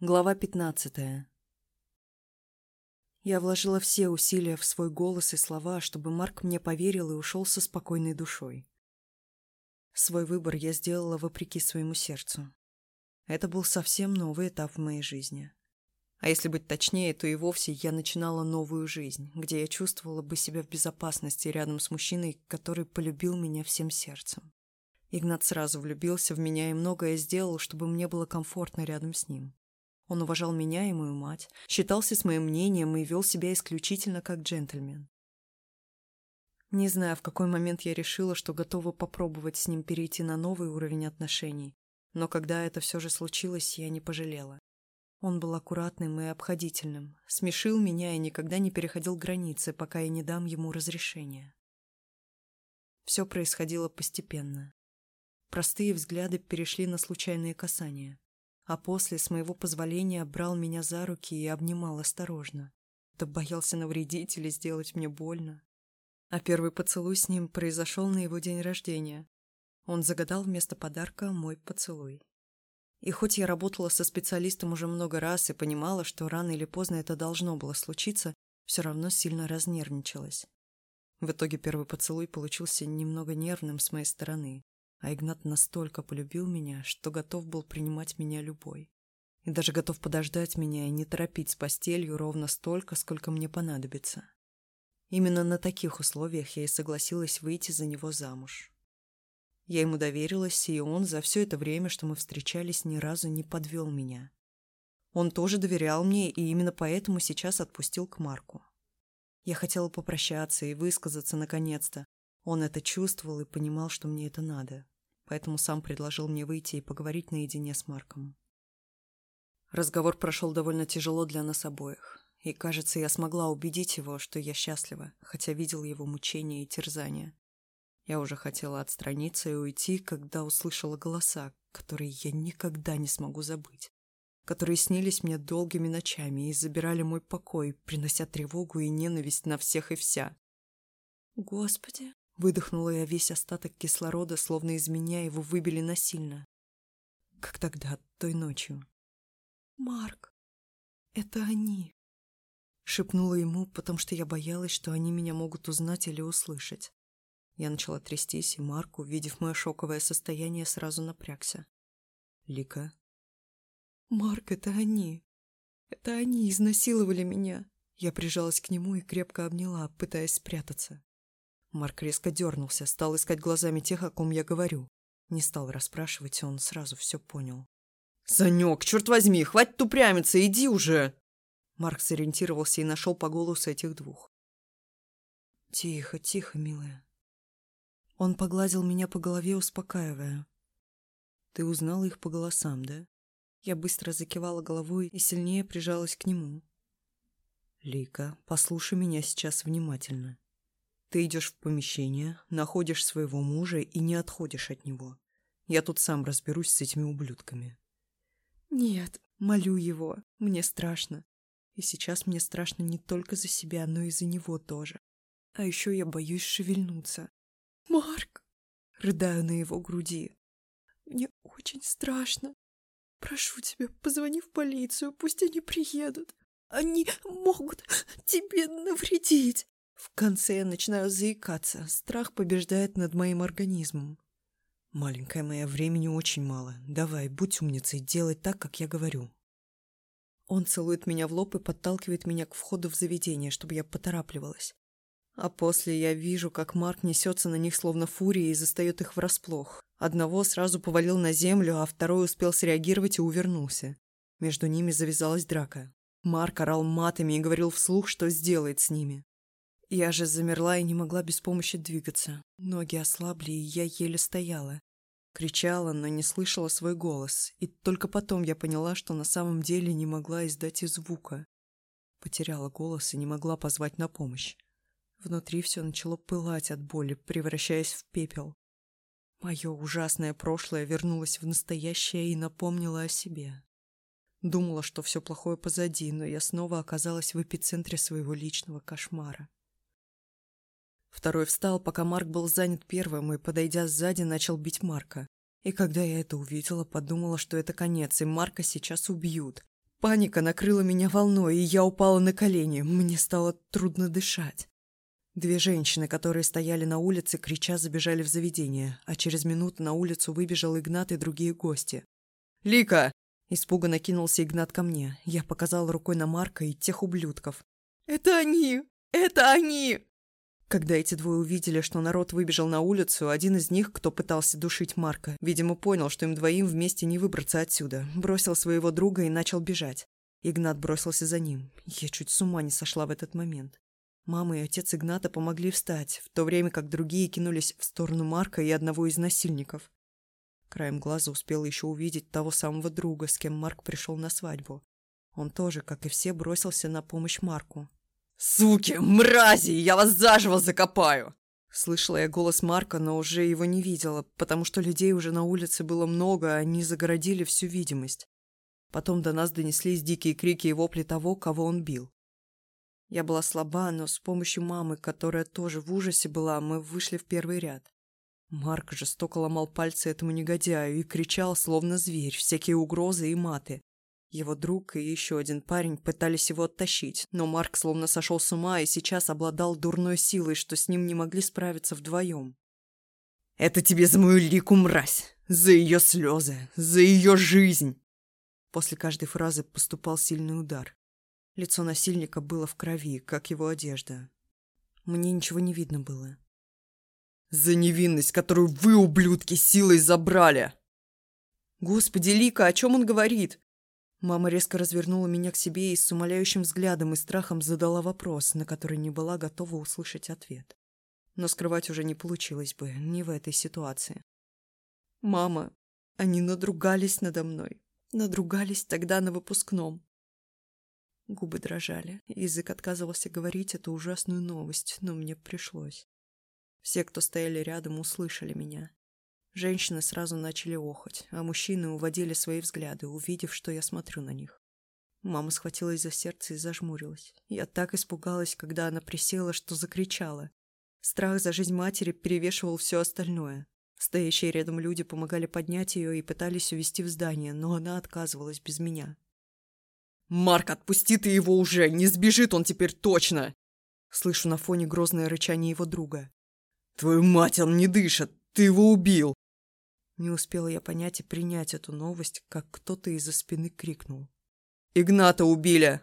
Глава 15. Я вложила все усилия в свой голос и слова, чтобы Марк мне поверил и ушел со спокойной душой. Свой выбор я сделала вопреки своему сердцу. Это был совсем новый этап в моей жизни. А если быть точнее, то и вовсе я начинала новую жизнь, где я чувствовала бы себя в безопасности рядом с мужчиной, который полюбил меня всем сердцем. Игнат сразу влюбился в меня и многое сделал, чтобы мне было комфортно рядом с ним. Он уважал меня и мою мать, считался с моим мнением и вел себя исключительно как джентльмен. Не знаю, в какой момент я решила, что готова попробовать с ним перейти на новый уровень отношений, но когда это все же случилось, я не пожалела. Он был аккуратным и обходительным, смешил меня и никогда не переходил границы, пока я не дам ему разрешения. Все происходило постепенно. Простые взгляды перешли на случайные касания а после, с моего позволения, брал меня за руки и обнимал осторожно. Да боялся навредить или сделать мне больно. А первый поцелуй с ним произошел на его день рождения. Он загадал вместо подарка мой поцелуй. И хоть я работала со специалистом уже много раз и понимала, что рано или поздно это должно было случиться, все равно сильно разнервничалась. В итоге первый поцелуй получился немного нервным с моей стороны, а Игнат настолько полюбил меня, что готов был принимать меня любой. И даже готов подождать меня и не торопить с постелью ровно столько, сколько мне понадобится. Именно на таких условиях я и согласилась выйти за него замуж. Я ему доверилась, и он за все это время, что мы встречались, ни разу не подвел меня. Он тоже доверял мне, и именно поэтому сейчас отпустил к Марку. Я хотела попрощаться и высказаться наконец-то, он это чувствовал и понимал, что мне это надо, поэтому сам предложил мне выйти и поговорить наедине с Марком. Разговор прошел довольно тяжело для нас обоих, и, кажется, я смогла убедить его, что я счастлива, хотя видел его мучения и терзания. Я уже хотела отстраниться и уйти, когда услышала голоса, которые я никогда не смогу забыть, которые снились мне долгими ночами и забирали мой покой, принося тревогу и ненависть на всех и вся. «Господи, Выдохнула я весь остаток кислорода, словно из меня его выбили насильно. Как тогда, той ночью. «Марк, это они!» Шепнула ему, потому что я боялась, что они меня могут узнать или услышать. Я начала трястись, и Марк, увидев мое шоковое состояние, сразу напрягся. «Лика?» «Марк, это они! Это они изнасиловали меня!» Я прижалась к нему и крепко обняла, пытаясь спрятаться. Марк резко дернулся, стал искать глазами тех, о ком я говорю. Не стал расспрашивать, он сразу все понял. «Санек, черт возьми, хватит упрямиться, иди уже!» Марк сориентировался и нашел по голосу этих двух. «Тихо, тихо, милая». Он погладил меня по голове, успокаивая. «Ты узнала их по голосам, да?» Я быстро закивала головой и сильнее прижалась к нему. «Лика, послушай меня сейчас внимательно. Ты идешь в помещение, находишь своего мужа и не отходишь от него. Я тут сам разберусь с этими ублюдками. Нет, молю его. Мне страшно. И сейчас мне страшно не только за себя, но и за него тоже. А еще я боюсь шевельнуться. Марк! Рыдаю на его груди. Мне очень страшно. Прошу тебя, позвони в полицию, пусть они приедут. Они могут тебе навредить. В конце я начинаю заикаться. Страх побеждает над моим организмом. Маленькая моя, времени очень мало. Давай, будь умницей, делай так, как я говорю. Он целует меня в лоб и подталкивает меня к входу в заведение, чтобы я поторапливалась. А после я вижу, как Марк несется на них словно фурия и застает их врасплох. Одного сразу повалил на землю, а второй успел среагировать и увернулся. Между ними завязалась драка. Марк орал матами и говорил вслух, что сделает с ними. Я же замерла и не могла без помощи двигаться. Ноги ослабли, и я еле стояла. Кричала, но не слышала свой голос. И только потом я поняла, что на самом деле не могла издать и звука. Потеряла голос и не могла позвать на помощь. Внутри все начало пылать от боли, превращаясь в пепел. Мое ужасное прошлое вернулось в настоящее и напомнило о себе. Думала, что все плохое позади, но я снова оказалась в эпицентре своего личного кошмара. Второй встал, пока Марк был занят первым, и, подойдя сзади, начал бить Марка. И когда я это увидела, подумала, что это конец, и Марка сейчас убьют. Паника накрыла меня волной, и я упала на колени. Мне стало трудно дышать. Две женщины, которые стояли на улице, крича, забежали в заведение, а через минуту на улицу выбежал Игнат и другие гости. «Лика!» – испуганно кинулся Игнат ко мне. Я показал рукой на Марка и тех ублюдков. «Это они! Это они!» Когда эти двое увидели, что народ выбежал на улицу, один из них, кто пытался душить Марка, видимо, понял, что им двоим вместе не выбраться отсюда, бросил своего друга и начал бежать. Игнат бросился за ним. Я чуть с ума не сошла в этот момент. Мама и отец Игната помогли встать, в то время как другие кинулись в сторону Марка и одного из насильников. Краем глаза успела еще увидеть того самого друга, с кем Марк пришел на свадьбу. Он тоже, как и все, бросился на помощь Марку. «Суки, мрази, я вас заживо закопаю!» Слышала я голос Марка, но уже его не видела, потому что людей уже на улице было много, а они загородили всю видимость. Потом до нас донеслись дикие крики и вопли того, кого он бил. Я была слаба, но с помощью мамы, которая тоже в ужасе была, мы вышли в первый ряд. Марк жестоко ломал пальцы этому негодяю и кричал, словно зверь, всякие угрозы и маты. Его друг и еще один парень пытались его оттащить, но Марк словно сошел с ума и сейчас обладал дурной силой, что с ним не могли справиться вдвоем. «Это тебе за мою лику, мразь! За ее слезы! За ее жизнь!» После каждой фразы поступал сильный удар. Лицо насильника было в крови, как его одежда. Мне ничего не видно было. «За невинность, которую вы, ублюдки, силой забрали!» «Господи, Лика, о чем он говорит?» Мама резко развернула меня к себе и с умоляющим взглядом и страхом задала вопрос, на который не была готова услышать ответ. Но скрывать уже не получилось бы, не в этой ситуации. «Мама, они надругались надо мной. Надругались тогда на выпускном». Губы дрожали, язык отказывался говорить эту ужасную новость, но мне пришлось. Все, кто стояли рядом, услышали меня. Женщины сразу начали охоть, а мужчины уводили свои взгляды, увидев, что я смотрю на них. Мама схватилась за сердце и зажмурилась. Я так испугалась, когда она присела, что закричала. Страх за жизнь матери перевешивал все остальное. Стоящие рядом люди помогали поднять ее и пытались увести в здание, но она отказывалась без меня. «Марк, отпусти ты его уже! Не сбежит он теперь точно!» Слышу на фоне грозное рычание его друга. «Твою мать, он не дышит! Ты его убил!» Не успела я понять и принять эту новость, как кто-то из-за спины крикнул. «Игната убили!»